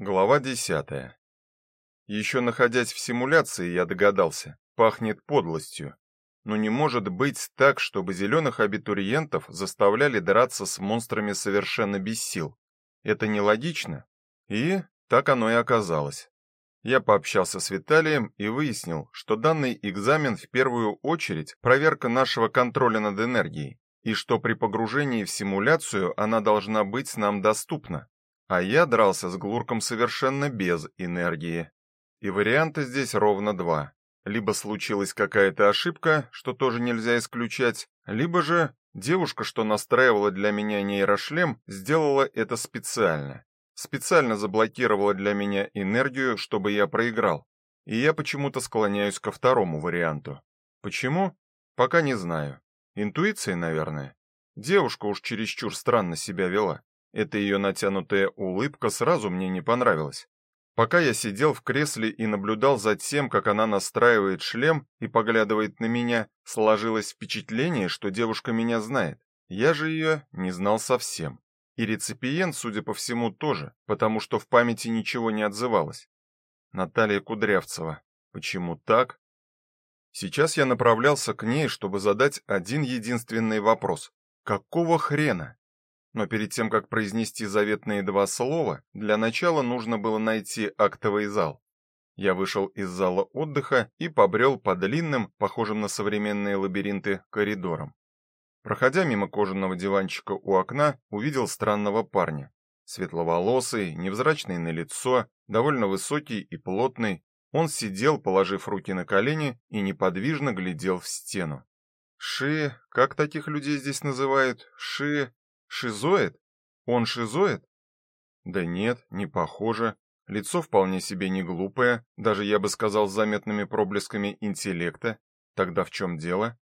Глава 10. Еще находясь в симуляции, я догадался, пахнет подлостью. Но не может быть так, чтобы зеленых абитуриентов заставляли драться с монстрами совершенно без сил. Это нелогично. И так оно и оказалось. Я пообщался с Виталием и выяснил, что данный экзамен в первую очередь проверка нашего контроля над энергией, и что при погружении в симуляцию она должна быть нам доступна. А я дрался с Глурком совершенно без энергии. И варианты здесь ровно два. Либо случилась какая-то ошибка, что тоже нельзя исключать, либо же девушка, что настраивала для меня нейрошлем, сделала это специально. Специально заблокировала для меня энергию, чтобы я проиграл. И я почему-то склоняюсь ко второму варианту. Почему? Пока не знаю. Интуиция, наверное. Девушка уж чересчур странно себя вела. Эта ее натянутая улыбка сразу мне не понравилась. Пока я сидел в кресле и наблюдал за тем, как она настраивает шлем и поглядывает на меня, сложилось впечатление, что девушка меня знает. Я же ее не знал совсем. И реципиент, судя по всему, тоже, потому что в памяти ничего не отзывалось. Наталья Кудрявцева. Почему так? Сейчас я направлялся к ней, чтобы задать один единственный вопрос. Какого хрена? Но перед тем, как произнести заветные два слова, для начала нужно было найти актовый зал. Я вышел из зала отдыха и побрел по длинным, похожим на современные лабиринты, коридорам. Проходя мимо кожаного диванчика у окна, увидел странного парня. Светловолосый, невзрачный на лицо, довольно высокий и плотный. Он сидел, положив руки на колени и неподвижно глядел в стену. Ши, как таких людей здесь называют? Ши, Шизоид? Он шизоид? Да нет, не похоже. Лицо вполне себе не глупое, даже я бы сказал с заметными проблесками интеллекта. Тогда в чем дело?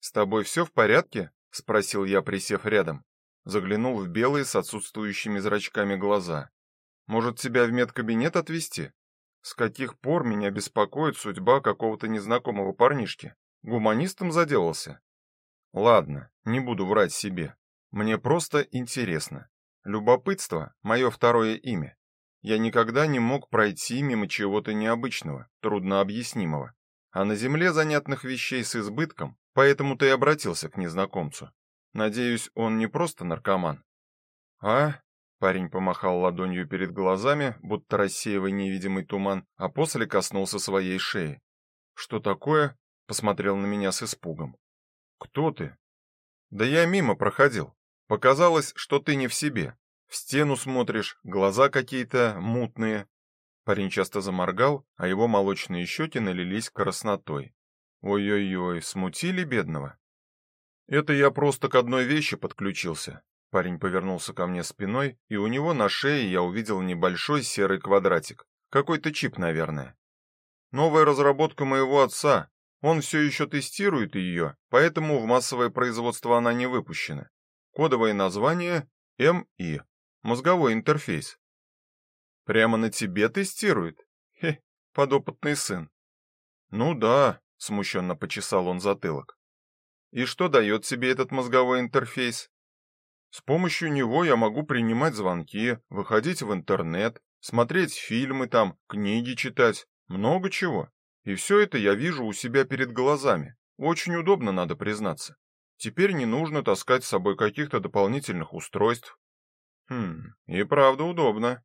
С тобой все в порядке? спросил я, присев рядом. Заглянул в белые с отсутствующими зрачками глаза. Может, тебя в медкабинет отвезти? С каких пор меня беспокоит судьба какого-то незнакомого парнишки? Гуманистом заделался? Ладно, не буду врать себе. Мне просто интересно. Любопытство мое второе имя. Я никогда не мог пройти мимо чего-то необычного, труднообъяснимого. А на земле занятных вещей с избытком, поэтому ты и обратился к незнакомцу. Надеюсь, он не просто наркоман. А? Парень помахал ладонью перед глазами, будто рассеивая невидимый туман, а после коснулся своей шеи. Что такое? посмотрел на меня с испугом. Кто ты? Да я мимо проходил. Показалось, что ты не в себе. В стену смотришь, глаза какие-то мутные. Парень часто заморгал, а его молочные щеки налились краснотой. Ой-ой-ой, смутили бедного. Это я просто к одной вещи подключился. Парень повернулся ко мне спиной, и у него на шее я увидел небольшой серый квадратик. Какой-то чип, наверное. Новая разработка моего отца. Он все еще тестирует ее, поэтому в массовое производство она не выпущена. Кодовое название МИ. Мозговой интерфейс. Прямо на тебе тестирует? Хе, подопытный сын. Ну да, смущенно почесал он затылок. И что дает тебе этот мозговой интерфейс? С помощью него я могу принимать звонки, выходить в интернет, смотреть фильмы там, книги читать, много чего. И все это я вижу у себя перед глазами. Очень удобно, надо признаться. Теперь не нужно таскать с собой каких-то дополнительных устройств. Хм, и правда удобно.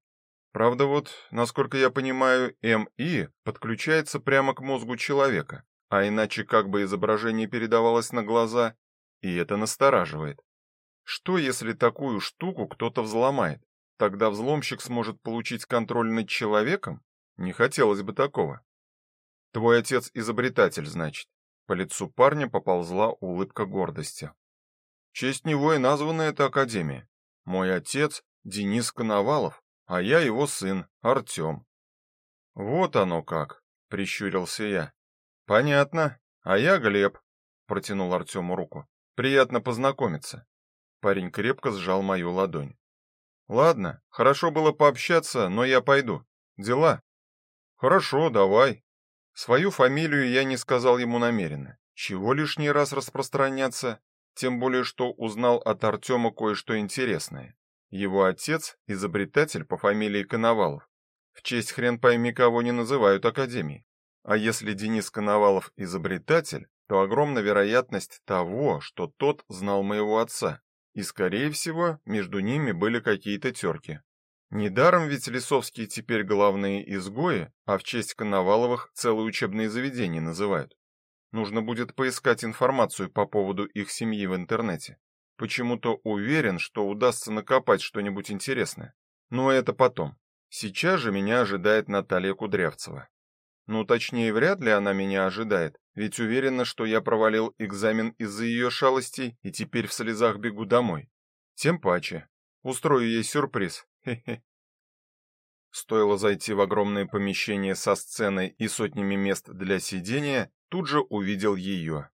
Правда вот, насколько я понимаю, МИ подключается прямо к мозгу человека, а иначе как бы изображение передавалось на глаза, и это настораживает. Что если такую штуку кто-то взломает? Тогда взломщик сможет получить контроль над человеком? Не хотелось бы такого. Твой отец изобретатель, значит. По лицу парня поползла улыбка гордости. В честь него и названа эта академия. Мой отец Денис Коновалов, а я его сын Артем. Вот оно как, прищурился я. Понятно. А я Глеб, протянул Артему руку. Приятно познакомиться. Парень крепко сжал мою ладонь. Ладно, хорошо было пообщаться, но я пойду. Дела? Хорошо, давай, Свою фамилию я не сказал ему намеренно. Чего лишний раз распространяться, тем более что узнал от Артема кое-что интересное. Его отец изобретатель по фамилии Коновалов. В честь хрен пойми кого не называют академией. А если Денис Коновалов изобретатель, то огромна вероятность того, что тот знал моего отца, и скорее всего, между ними были какие-то терки. Недаром ведь Лисовские теперь главные изгои, а в честь Коноваловых целые учебные заведения называют. Нужно будет поискать информацию по поводу их семьи в интернете. Почему-то уверен, что удастся накопать что-нибудь интересное. Но это потом. Сейчас же меня ожидает Наталья Кудрявцева. Ну, точнее, вряд ли она меня ожидает, ведь уверена, что я провалил экзамен из-за ее шалостей и теперь в слезах бегу домой. Тем паче. Устрою ей сюрприз. Стоило зайти в огромное помещение со сценой и сотнями мест для сидения, тут же увидел ее.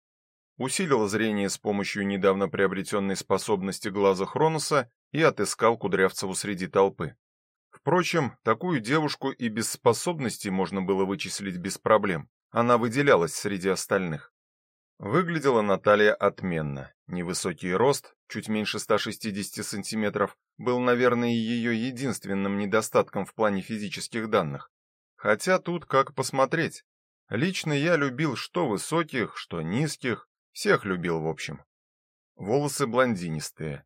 Усилил зрение с помощью недавно приобретенной способности глаза Хроноса и отыскал Кудрявцеву среди толпы. Впрочем, такую девушку и без способностей можно было вычислить без проблем. Она выделялась среди остальных. Выглядела Наталья отменно. Невысокий рост, чуть меньше 160 сантиметров, был, наверное, ее единственным недостатком в плане физических данных. Хотя тут как посмотреть. Лично я любил что высоких, что низких, всех любил в общем. Волосы блондинистые.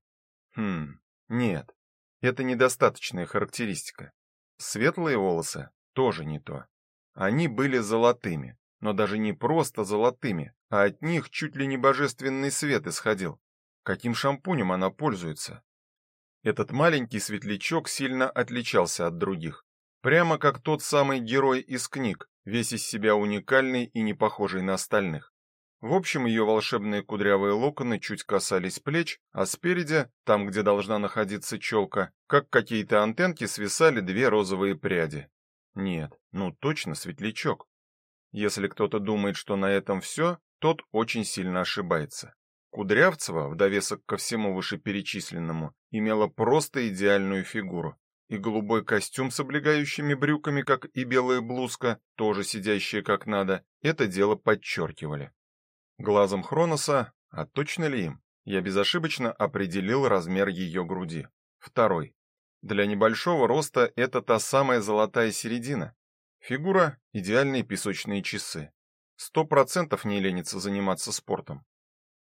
Хм, нет, это недостаточная характеристика. Светлые волосы тоже не то. Они были золотыми, но даже не просто золотыми, а от них чуть ли не божественный свет исходил. Каким шампунем она пользуется? Этот маленький светлячок сильно отличался от других, прямо как тот самый герой из книг, весь из себя уникальный и не похожий на остальных. В общем, ее волшебные кудрявые локоны чуть касались плеч, а спереди, там, где должна находиться челка, как какие-то антенки свисали две розовые пряди. Нет, ну точно светлячок. Если кто-то думает, что на этом все, тот очень сильно ошибается. Кудрявцева, в довесок ко всему вышеперечисленному, имела просто идеальную фигуру. И голубой костюм с облегающими брюками, как и белая блузка, тоже сидящие как надо, это дело подчеркивали. Глазом Хроноса, а точно ли им, я безошибочно определил размер ее груди. Второй. Для небольшого роста это та самая золотая середина. Фигура идеальные песочные часы. Сто процентов не ленится заниматься спортом.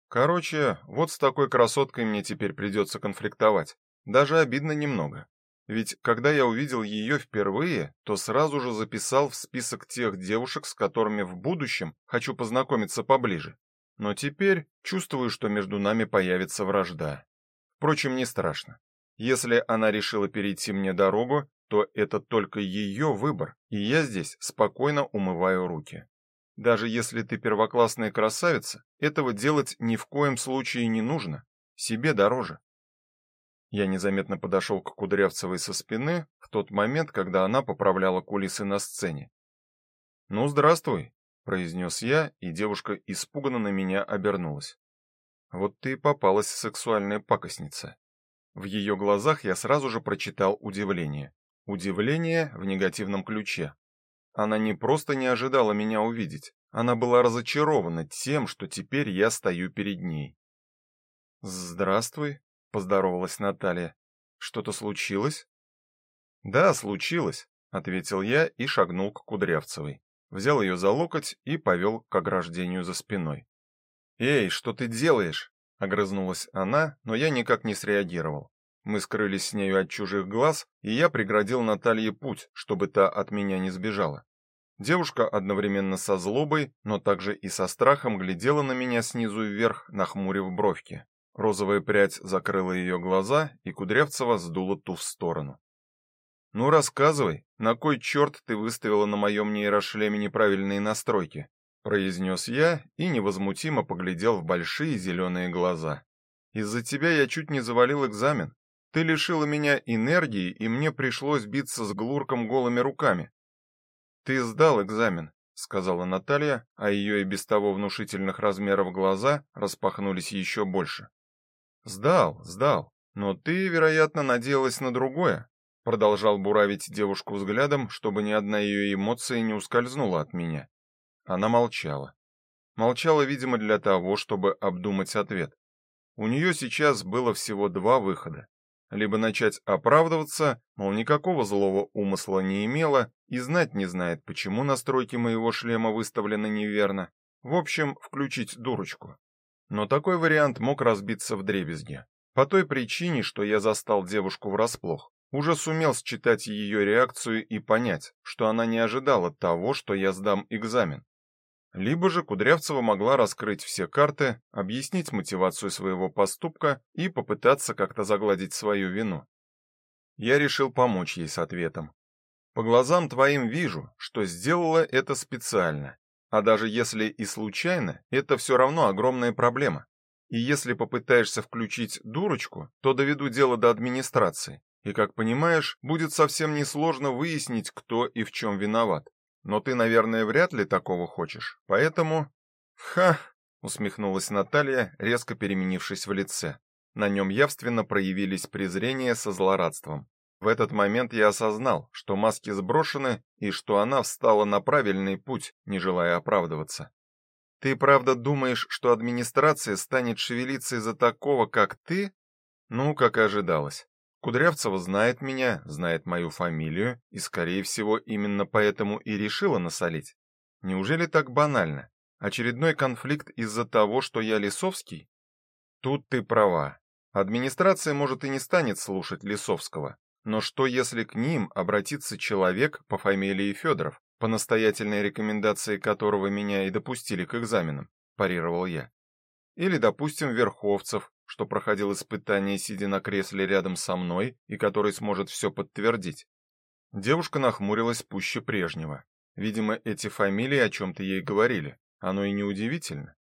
Короче, вот с такой красоткой мне теперь придется конфликтовать. Даже обидно немного. Ведь когда я увидел ее впервые, то сразу же записал в список тех девушек, с которыми в будущем хочу познакомиться поближе. Но теперь чувствую, что между нами появится вражда. Впрочем, не страшно. Если она решила перейти мне дорогу, то это только ее выбор, и я здесь спокойно умываю руки. Даже если ты первоклассная красавица, этого делать ни в коем случае не нужно. Себе дороже. Я незаметно подошел к Кудрявцевой со спины в тот момент, когда она поправляла кулисы на сцене. Ну, здравствуй, произнес я, и девушка испуганно на меня обернулась. Вот ты и попалась сексуальная пакостница. В ее глазах я сразу же прочитал удивление. Удивление в негативном ключе. Она не просто не ожидала меня увидеть, она была разочарована тем, что теперь я стою перед ней. "Здравствуй", поздоровалась Наталья. "Что-то случилось?" "Да, случилось", ответил я и шагнул к Кудрявцевой взял ее за локоть и повел к ограждению за спиной. "Эй, что ты делаешь?" огрызнулась она, но я никак не среагировал. Мы скрылись с нею от чужих глаз, и я преградил Наталье путь, чтобы та от меня не сбежала. Девушка одновременно со злобой, но также и со страхом глядела на меня снизу вверх, нахмурив бровки. Розовая прядь закрыла ее глаза, и Кудрявцева сдула ту в сторону. Ну рассказывай, на кой черт ты выставила на моем нейрошлеме неправильные настройки? произнес я и невозмутимо поглядел в большие зеленые глаза. Из-за тебя я чуть не завалил экзамен. Ты лишила меня энергии, и мне пришлось биться с глурком голыми руками. Ты сдал экзамен, сказала Наталья, а ее и без того внушительных размеров глаза распахнулись еще больше. Сдал, сдал. Но ты, вероятно, надеялась на другое продолжал буравить девушку взглядом, чтобы ни одна ее эмоция не ускользнула от меня. Она молчала. Молчала, видимо, для того, чтобы обдумать ответ. У нее сейчас было всего два выхода: либо начать оправдываться, мол, никакого злого умысла не имела и знать не знает, почему настройки моего шлема выставлены неверно. В общем, включить дурочку. Но такой вариант мог разбиться вдребезги. По той причине, что я застал девушку врасплох. Уже сумел считать ее реакцию и понять, что она не ожидала того, что я сдам экзамен. Либо же Кудрявцева могла раскрыть все карты, объяснить мотивацию своего поступка и попытаться как-то загладить свою вину. Я решил помочь ей с ответом. По глазам твоим вижу, что сделала это специально. А даже если и случайно, это все равно огромная проблема. И если попытаешься включить дурочку, то доведу дело до администрации. И, как понимаешь, будет совсем несложно выяснить, кто и в чем виноват. Но ты, наверное, вряд ли такого хочешь. Поэтому Ха, усмехнулась Наталья, резко переменившись в лице. На нем явственно проявились презрение со злорадством. В этот момент я осознал, что маски сброшены и что она встала на правильный путь, не желая оправдываться. Ты правда думаешь, что администрация станет шевелиться из-за такого, как ты? Ну, как и ожидалось. Кудрявцева знает меня, знает мою фамилию и, скорее всего, именно поэтому и решила насолить. Неужели так банально? Очередной конфликт из-за того, что я Лисовский? Тут ты права. Администрация может и не станет слушать Лисовского. Но что если к ним обратится человек по фамилии Федоров, по настоятельной рекомендации которого меня и допустили к экзаменам, парировал я. Или, допустим, Верховцев, что проходил испытание, сидя на кресле рядом со мной и который сможет все подтвердить. Девушка нахмурилась пуще прежнего. Видимо, эти фамилии о чем то ей говорили. Оно и не удивительно.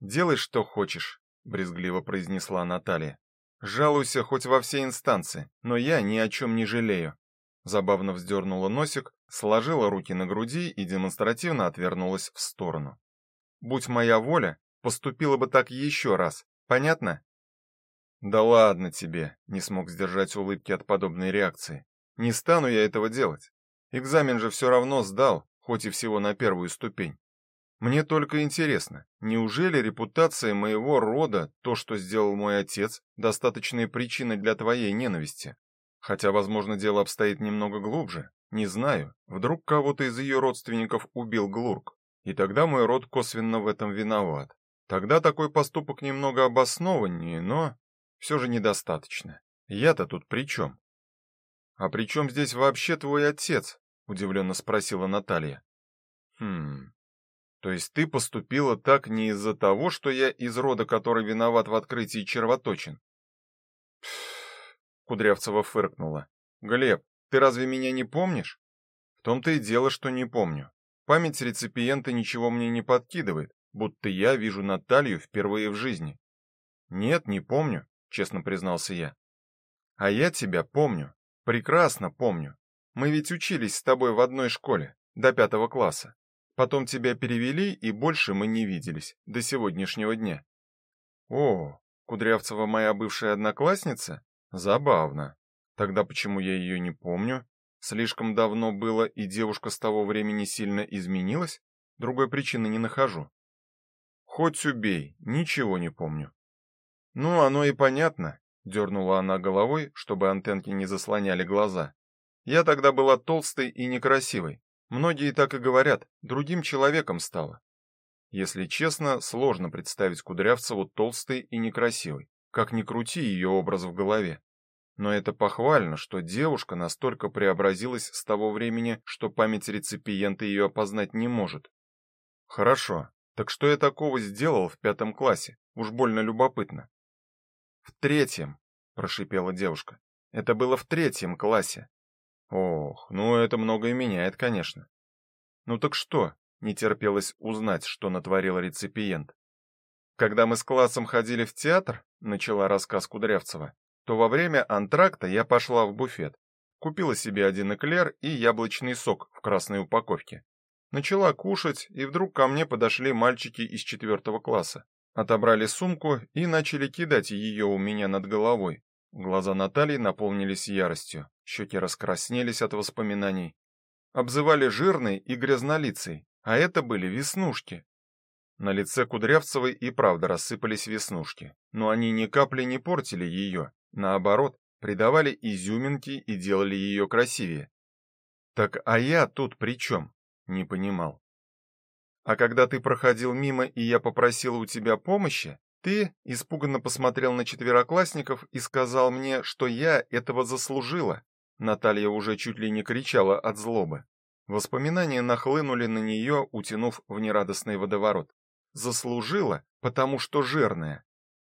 Делай что хочешь, брезгливо произнесла Наталья. Жалуйся хоть во все инстанции, но я ни о чем не жалею. Забавно вздернула носик, сложила руки на груди и демонстративно отвернулась в сторону. Будь моя воля, поступила бы так еще раз, Понятно? Да ладно тебе, не смог сдержать улыбки от подобной реакции. Не стану я этого делать. Экзамен же все равно сдал, хоть и всего на первую ступень. Мне только интересно, неужели репутация моего рода, то, что сделал мой отец, достаточная причина для твоей ненависти? Хотя, возможно, дело обстоит немного глубже. Не знаю. Вдруг кого-то из ее родственников убил Глурк, и тогда мой род косвенно в этом виноват. Тогда такой поступок немного обоснованнее, но все же недостаточно. Я-то тут при чем? А при чем здесь вообще твой отец? удивленно спросила Наталья. Хм. То есть ты поступила так не из-за того, что я из рода, который виноват в открытии червоточин? Кудрявцева фыркнула. Глеб, ты разве меня не помнишь? В том-то и дело, что не помню. Память реципиента ничего мне не подкидывает, будто я вижу Наталью впервые в жизни. Нет, не помню, честно признался я. А я тебя помню, прекрасно помню. Мы ведь учились с тобой в одной школе до пятого класса. Потом тебя перевели, и больше мы не виделись до сегодняшнего дня. О, Кудрявцева моя бывшая одноклассница? Забавно. Тогда почему я ее не помню? Слишком давно было, и девушка с того времени сильно изменилась? Другой причины не нахожу. Хоть убей, ничего не помню. Ну, оно и понятно, дернула она головой, чтобы антенки не заслоняли глаза. Я тогда была толстой и некрасивой. Многие так и говорят, другим человеком стала. Если честно, сложно представить Кудрявцеву толстой и некрасивой. Как ни крути ее образ в голове. Но это похвально, что девушка настолько преобразилась с того времени, что память реципиента ее опознать не может. Хорошо, так что я такого сделал в пятом классе? Уж больно любопытно. В третьем, прошипела девушка. Это было в третьем классе. Ох, ну это многое меняет, конечно. Ну так что? Не терпелось узнать, что натворил реципиент. Когда мы с классом ходили в театр, начала рассказ Кудрявцева, то во время антракта я пошла в буфет. Купила себе один эклер и яблочный сок в красной упаковке. Начала кушать, и вдруг ко мне подошли мальчики из четвертого класса. Отобрали сумку и начали кидать ее у меня над головой. Глаза Натальи наполнились яростью, щеки раскраснелись от воспоминаний. Обзывали жирной и грязнолицей, а это были веснушки. На лице Кудрявцевой и правда рассыпались веснушки, но они ни капли не портили ее, наоборот, придавали изюминки и делали ее красивее. Так а я тут при чем? Не понимал. А когда ты проходил мимо, и я попросил у тебя помощи, ты испуганно посмотрел на четвероклассников и сказал мне, что я этого заслужила. Наталья уже чуть ли не кричала от злобы. Воспоминания нахлынули на нее, утянув в нерадостный водоворот. Заслужила, потому что жирная.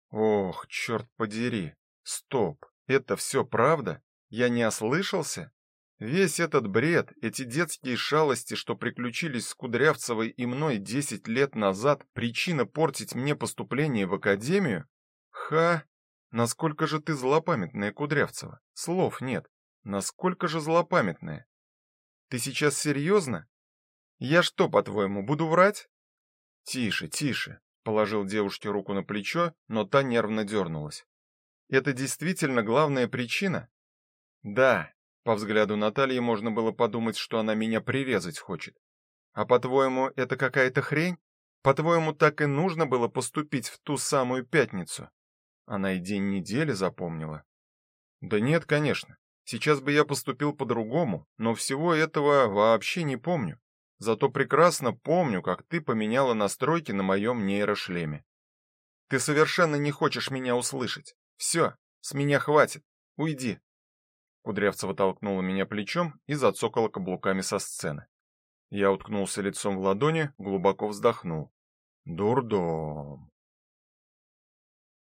Ох, черт подери. Стоп. Это все правда? Я не ослышался? Весь этот бред, эти детские шалости, что приключились с Кудрявцевой и мной 10 лет назад, причина портить мне поступление в академию? Ха, насколько же ты злопамятная, Кудрявцева. Слов нет. Насколько же злопамятная. Ты сейчас серьезно? Я что, по-твоему, буду врать? Тише, тише, положил девушке руку на плечо, но та нервно дернулась. Это действительно главная причина? Да, по взгляду Натальи можно было подумать, что она меня прирезать хочет. А по-твоему, это какая-то хрень? По-твоему, так и нужно было поступить в ту самую пятницу? Она и день недели запомнила. Да нет, конечно. Сейчас бы я поступил по-другому, но всего этого вообще не помню. Зато прекрасно помню, как ты поменяла настройки на моем нейрошлеме. Ты совершенно не хочешь меня услышать. Все, с меня хватит. Уйди. Кудрявцева толкнула меня плечом и зацокала каблуками со сцены. Я уткнулся лицом в ладони, глубоко вздохнул. Дурдом.